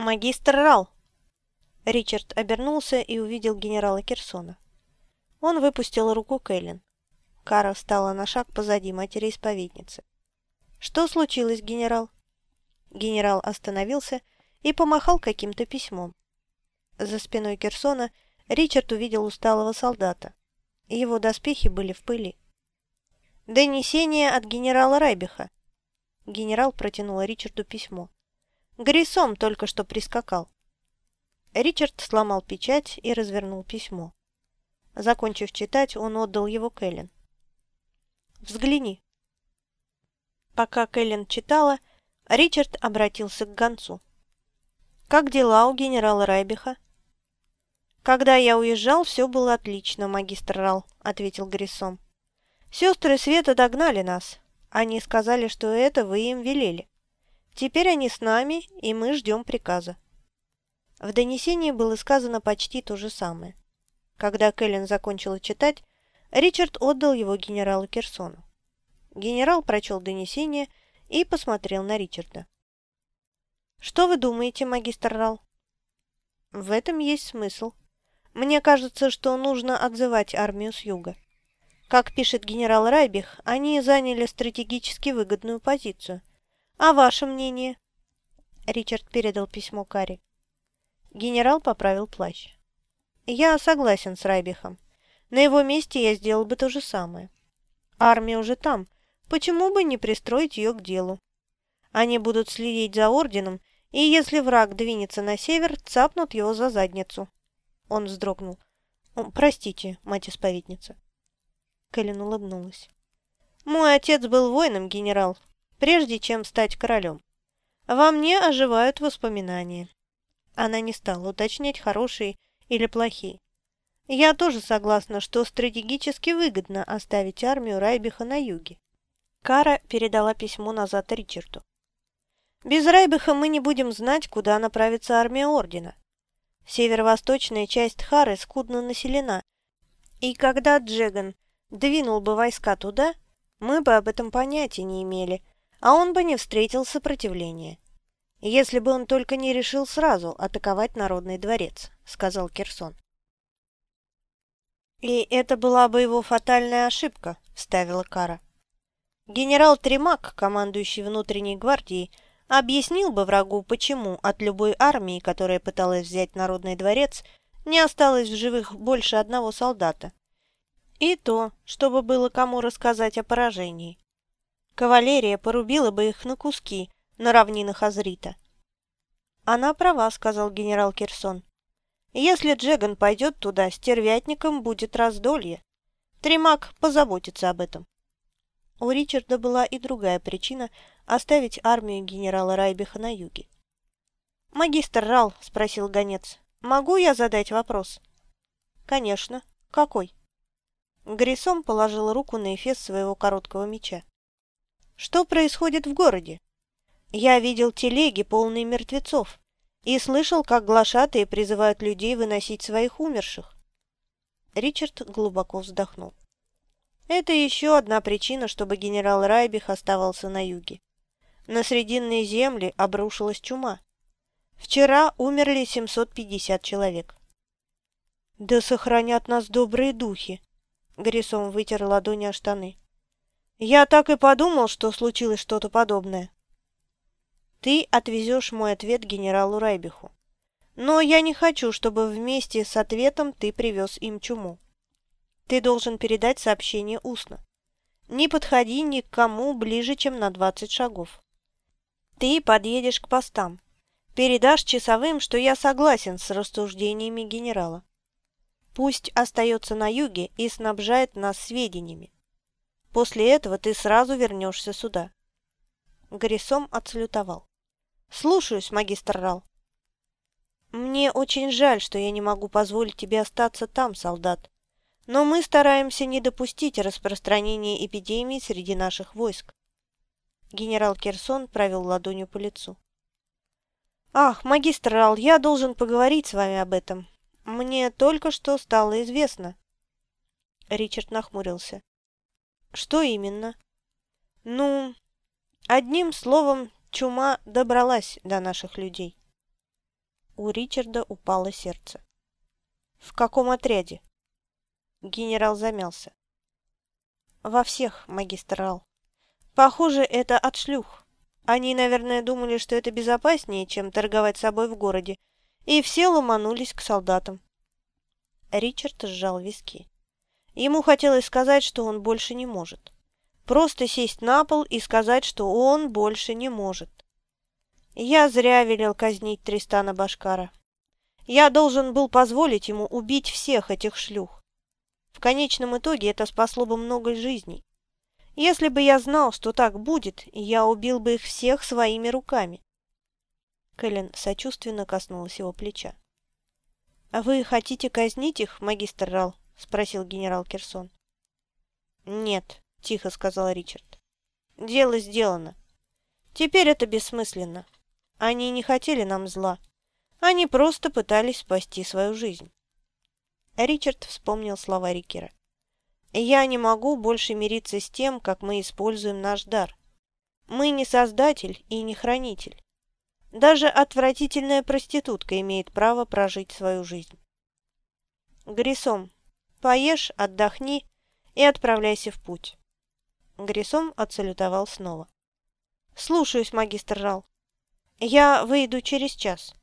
«Магистр Рал!» Ричард обернулся и увидел генерала Керсона. Он выпустил руку Кэлен. Кара встала на шаг позади матери-исповедницы. «Что случилось, генерал?» Генерал остановился и помахал каким-то письмом. За спиной Керсона Ричард увидел усталого солдата. Его доспехи были в пыли. «Донесение от генерала Райбиха». Генерал протянул Ричарду письмо. Грисом только что прискакал. Ричард сломал печать и развернул письмо. Закончив читать, он отдал его Кэлен. «Взгляни». Пока Кэлен читала, Ричард обратился к гонцу. «Как дела у генерала Райбиха?» «Когда я уезжал, все было отлично, магистр Рал», — ответил Грисом. «Сестры Света догнали нас. Они сказали, что это вы им велели. Теперь они с нами, и мы ждем приказа». В донесении было сказано почти то же самое. Когда Кэлен закончила читать, Ричард отдал его генералу Керсону. Генерал прочел донесение и посмотрел на Ричарда. «Что вы думаете, магистр Рал?» «В этом есть смысл. Мне кажется, что нужно отзывать армию с юга. Как пишет генерал Райбих, они заняли стратегически выгодную позицию. А ваше мнение?» Ричард передал письмо Карри. Генерал поправил плащ. «Я согласен с Райбихом. На его месте я сделал бы то же самое. Армия уже там, Почему бы не пристроить ее к делу? Они будут следить за орденом, и если враг двинется на север, цапнут его за задницу. Он вздрогнул. «Простите, мать-исповедница». Кэлен улыбнулась. «Мой отец был воином, генерал, прежде чем стать королем. Во мне оживают воспоминания». Она не стала уточнять, хорошие или плохие. Я тоже согласна, что стратегически выгодно оставить армию Райбиха на юге. Кара передала письмо назад Ричарду. «Без Райбеха мы не будем знать, куда направится армия Ордена. Северо-восточная часть Хары скудно населена, и когда Джеган двинул бы войска туда, мы бы об этом понятия не имели, а он бы не встретил сопротивления. Если бы он только не решил сразу атаковать Народный дворец», — сказал Керсон. «И это была бы его фатальная ошибка», — вставила Кара. Генерал Тремак, командующий внутренней гвардией, объяснил бы врагу, почему от любой армии, которая пыталась взять Народный дворец, не осталось в живых больше одного солдата. И то, чтобы было кому рассказать о поражении. Кавалерия порубила бы их на куски на равнинах Азрита. «Она права», — сказал генерал Кирсон. «Если Джеган пойдет туда, стервятником будет раздолье. Тремак позаботится об этом». У Ричарда была и другая причина оставить армию генерала Райбиха на юге. «Магистр Рал», — спросил гонец, — «могу я задать вопрос?» «Конечно. Какой?» Грисом положил руку на эфес своего короткого меча. «Что происходит в городе? Я видел телеги, полные мертвецов, и слышал, как глашатые призывают людей выносить своих умерших». Ричард глубоко вздохнул. Это еще одна причина, чтобы генерал Райбих оставался на юге. На Срединные земли обрушилась чума. Вчера умерли 750 человек. «Да сохранят нас добрые духи!» Грисом вытер ладони о штаны. «Я так и подумал, что случилось что-то подобное». «Ты отвезешь мой ответ генералу Райбиху. Но я не хочу, чтобы вместе с ответом ты привез им чуму. Ты должен передать сообщение устно. Не подходи ни к кому ближе, чем на 20 шагов. Ты подъедешь к постам. Передашь часовым, что я согласен с рассуждениями генерала. Пусть остается на юге и снабжает нас сведениями. После этого ты сразу вернешься сюда. Горисом отслютовал. «Слушаюсь, магистр Рал». «Мне очень жаль, что я не могу позволить тебе остаться там, солдат. Но мы стараемся не допустить распространения эпидемии среди наших войск. Генерал Керсон провел ладонью по лицу. «Ах, магистр Рал, я должен поговорить с вами об этом. Мне только что стало известно». Ричард нахмурился. «Что именно?» «Ну, одним словом, чума добралась до наших людей». У Ричарда упало сердце. «В каком отряде?» Генерал замялся. «Во всех, магистр Рал. Похоже, это от шлюх. Они, наверное, думали, что это безопаснее, чем торговать собой в городе, и все ломанулись к солдатам». Ричард сжал виски. Ему хотелось сказать, что он больше не может. Просто сесть на пол и сказать, что он больше не может. Я зря велел казнить Тристана Башкара. Я должен был позволить ему убить всех этих шлюх. В конечном итоге это спасло бы много жизней. Если бы я знал, что так будет, я убил бы их всех своими руками. Кэлен сочувственно коснулась его плеча. «А вы хотите казнить их, магистр Рал?» – спросил генерал Керсон. «Нет», – тихо сказал Ричард. «Дело сделано. Теперь это бессмысленно. Они не хотели нам зла. Они просто пытались спасти свою жизнь». Ричард вспомнил слова Рикера. «Я не могу больше мириться с тем, как мы используем наш дар. Мы не создатель и не хранитель. Даже отвратительная проститутка имеет право прожить свою жизнь. Грисом, поешь, отдохни и отправляйся в путь. Грисом отсалютовал снова. «Слушаюсь, магистр Рал. Я выйду через час».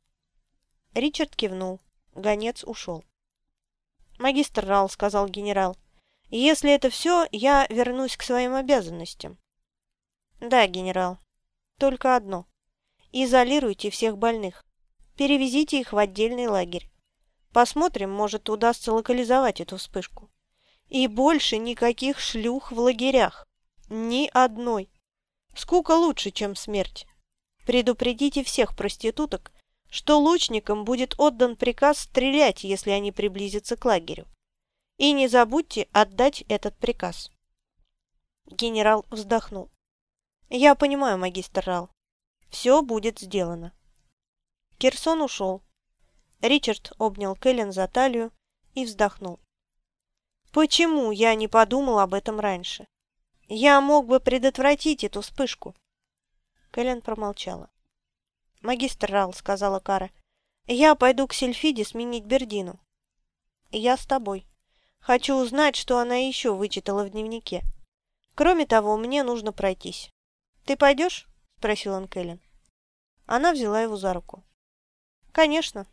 Ричард кивнул. Гонец ушел. «Магистр Рал», — сказал генерал, — «если это все, я вернусь к своим обязанностям». «Да, генерал. Только одно. Изолируйте всех больных. Перевезите их в отдельный лагерь. Посмотрим, может, удастся локализовать эту вспышку. И больше никаких шлюх в лагерях. Ни одной. Скука лучше, чем смерть. Предупредите всех проституток, что лучникам будет отдан приказ стрелять, если они приблизятся к лагерю. И не забудьте отдать этот приказ. Генерал вздохнул. «Я понимаю, магистр Рал. Все будет сделано. Кирсон ушел. Ричард обнял Кэлен за талию и вздохнул. Почему я не подумал об этом раньше? Я мог бы предотвратить эту вспышку. Кэлен промолчала. «Магистр Рал», — сказала Кара, — «я пойду к Сельфиде сменить Бердину». «Я с тобой. Хочу узнать, что она еще вычитала в дневнике. Кроме того, мне нужно пройтись. Ты пойдешь?» – спросил он Кэлен. Она взяла его за руку. «Конечно»,